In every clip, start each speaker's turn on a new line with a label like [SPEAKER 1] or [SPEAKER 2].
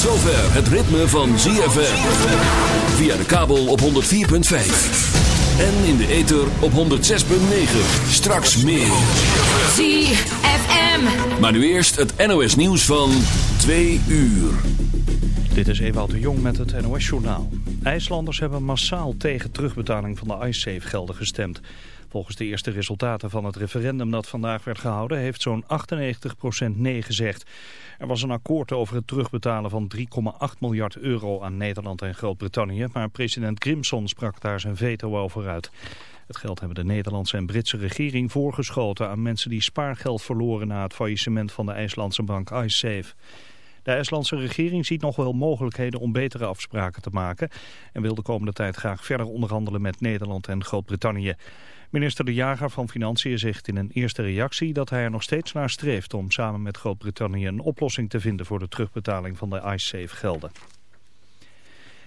[SPEAKER 1] Het ritme van ZFM. Via de kabel op 104.5. En in de ether op 106.9. Straks meer.
[SPEAKER 2] ZFM.
[SPEAKER 1] Maar nu eerst het NOS nieuws van 2 uur.
[SPEAKER 3] Dit is Ewout de Jong met het NOS-journaal. IJslanders hebben massaal tegen terugbetaling van de IceSafe-gelden gestemd. Volgens de eerste resultaten van het referendum dat vandaag werd gehouden... heeft zo'n 98% nee gezegd. Er was een akkoord over het terugbetalen van 3,8 miljard euro aan Nederland en Groot-Brittannië... maar president Grimson sprak daar zijn veto over uit. Het geld hebben de Nederlandse en Britse regering voorgeschoten... aan mensen die spaargeld verloren na het faillissement van de IJslandse bank IceSafe. De IJslandse regering ziet nog wel mogelijkheden om betere afspraken te maken... en wil de komende tijd graag verder onderhandelen met Nederland en Groot-Brittannië. Minister De Jager van Financiën zegt in een eerste reactie dat hij er nog steeds naar streeft om samen met Groot-Brittannië een oplossing te vinden voor de terugbetaling van de IceSafe gelden.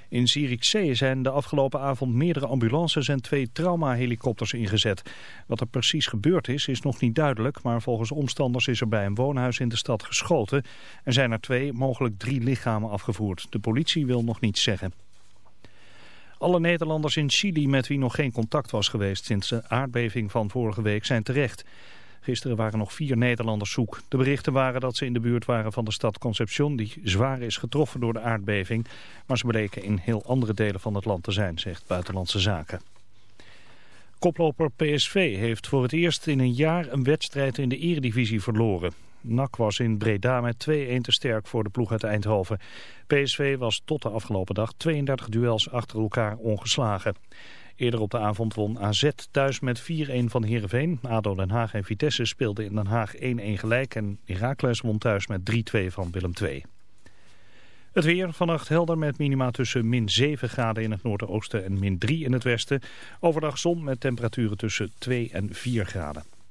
[SPEAKER 3] In Zierikzee zijn de afgelopen avond meerdere ambulances en twee traumahelikopters ingezet. Wat er precies gebeurd is, is nog niet duidelijk, maar volgens omstanders is er bij een woonhuis in de stad geschoten. Er zijn er twee, mogelijk drie lichamen afgevoerd. De politie wil nog niets zeggen. Alle Nederlanders in Chili met wie nog geen contact was geweest sinds de aardbeving van vorige week zijn terecht. Gisteren waren nog vier Nederlanders zoek. De berichten waren dat ze in de buurt waren van de stad Concepción, die zwaar is getroffen door de aardbeving. Maar ze bleken in heel andere delen van het land te zijn, zegt Buitenlandse Zaken. Koploper PSV heeft voor het eerst in een jaar een wedstrijd in de eredivisie verloren. NAC was in Breda met 2-1 te sterk voor de ploeg uit Eindhoven. PSV was tot de afgelopen dag 32 duels achter elkaar ongeslagen. Eerder op de avond won AZ thuis met 4-1 van Heerenveen. ADO Den Haag en Vitesse speelden in Den Haag 1-1 gelijk en Heracles won thuis met 3-2 van Willem II. Het weer vannacht helder met minima tussen min 7 graden in het noordoosten en min 3 in het westen. Overdag zon met temperaturen tussen 2 en 4 graden.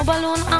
[SPEAKER 4] no balloon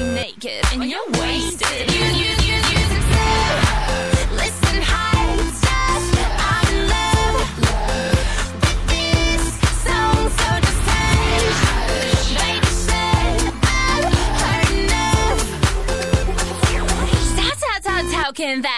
[SPEAKER 2] naked and you're wasted. You, you, you, you, Listen, high stuff. I'm in love with this song, so just hush. Baby, shut up. Heard enough. Stop, stop, stop talking that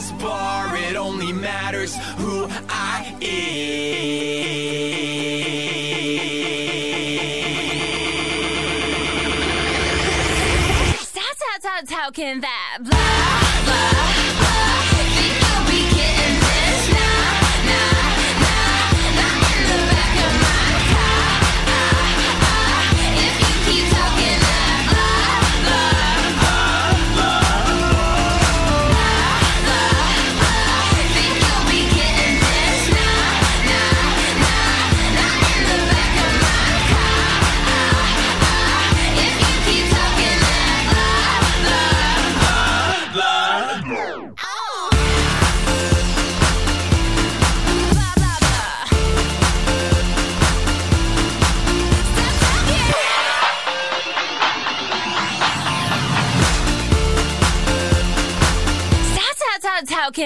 [SPEAKER 2] this
[SPEAKER 5] bar, it only matters who I am.
[SPEAKER 2] Stop talking that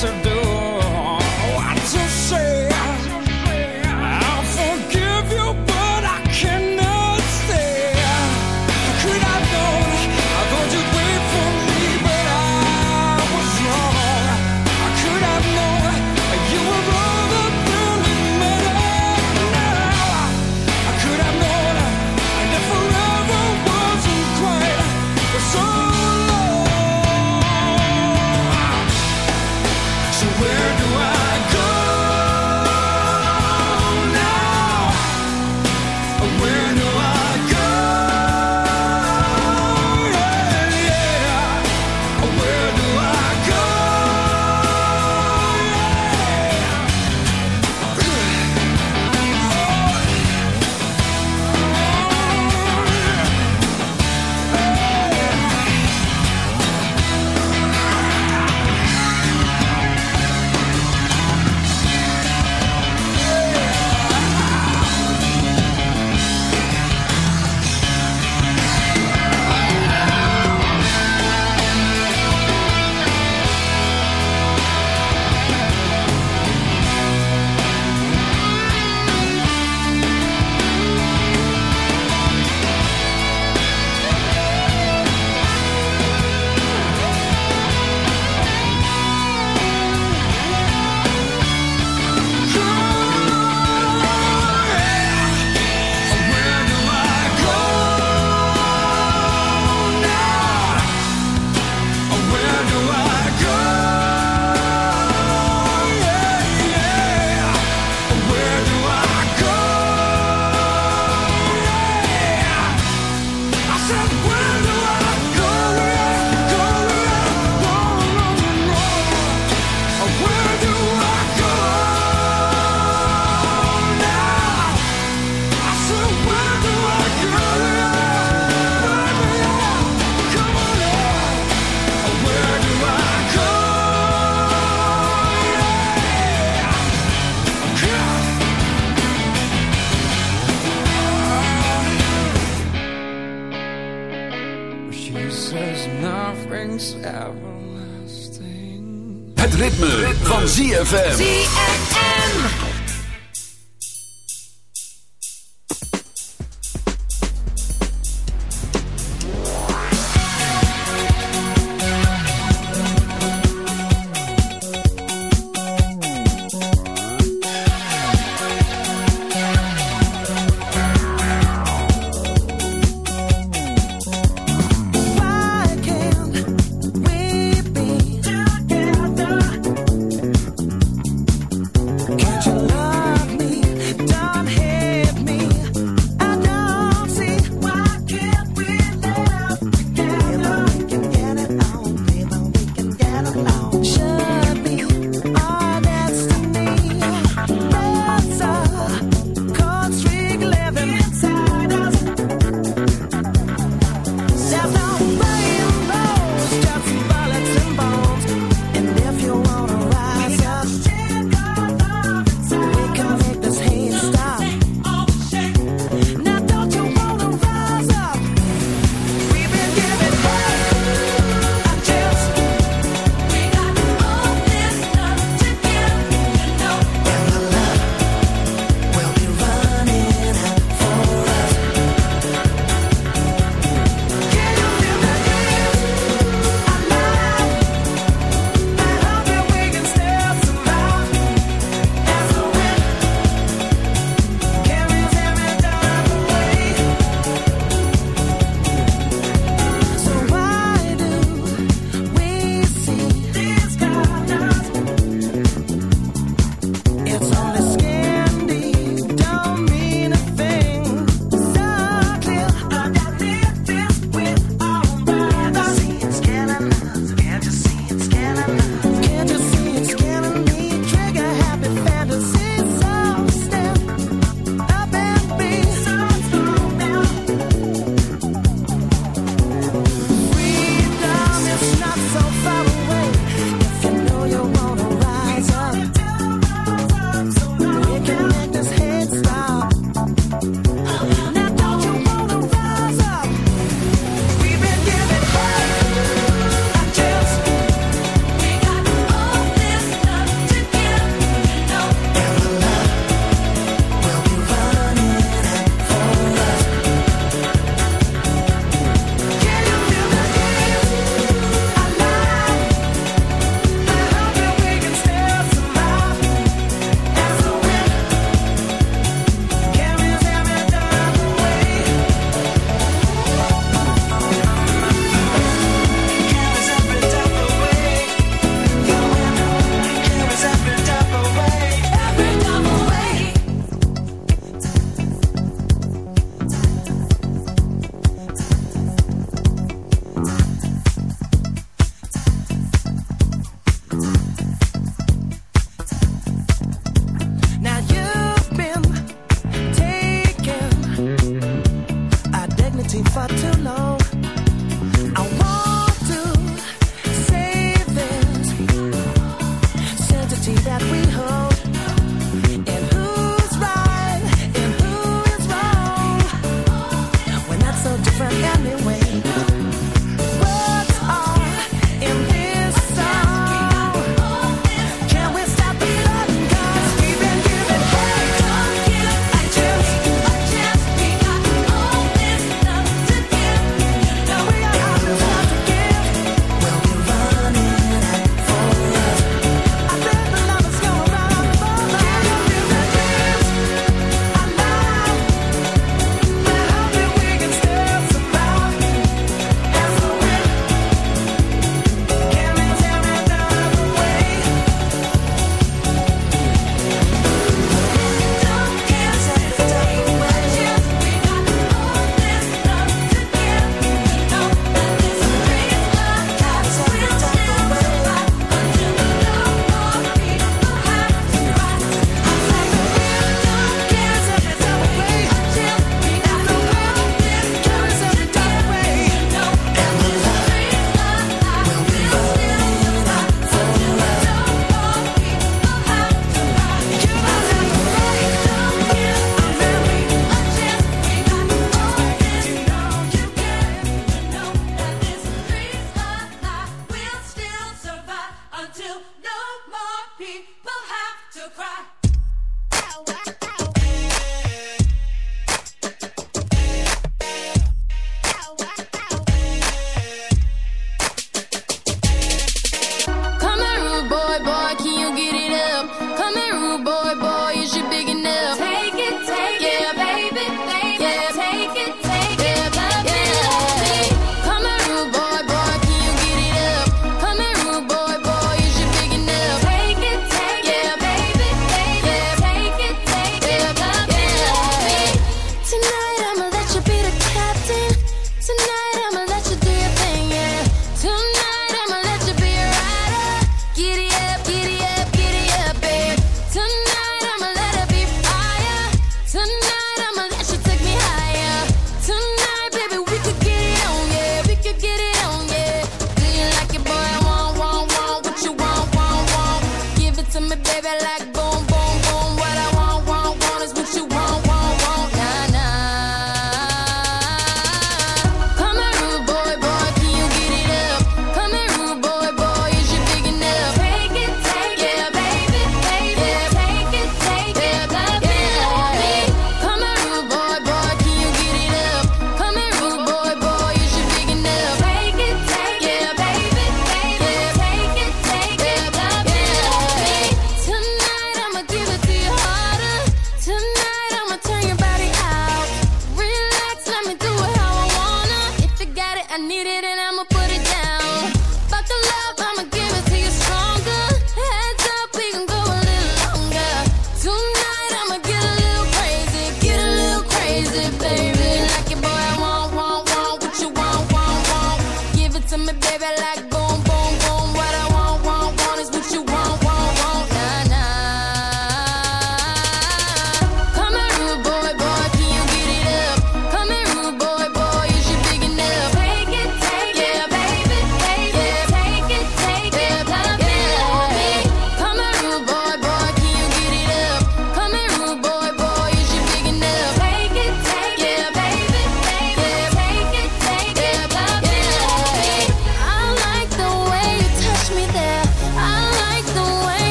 [SPEAKER 6] to
[SPEAKER 7] be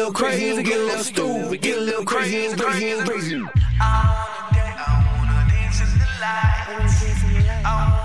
[SPEAKER 8] little crazy, get a little stupid, get a little crazy and crazy and crazy. Hop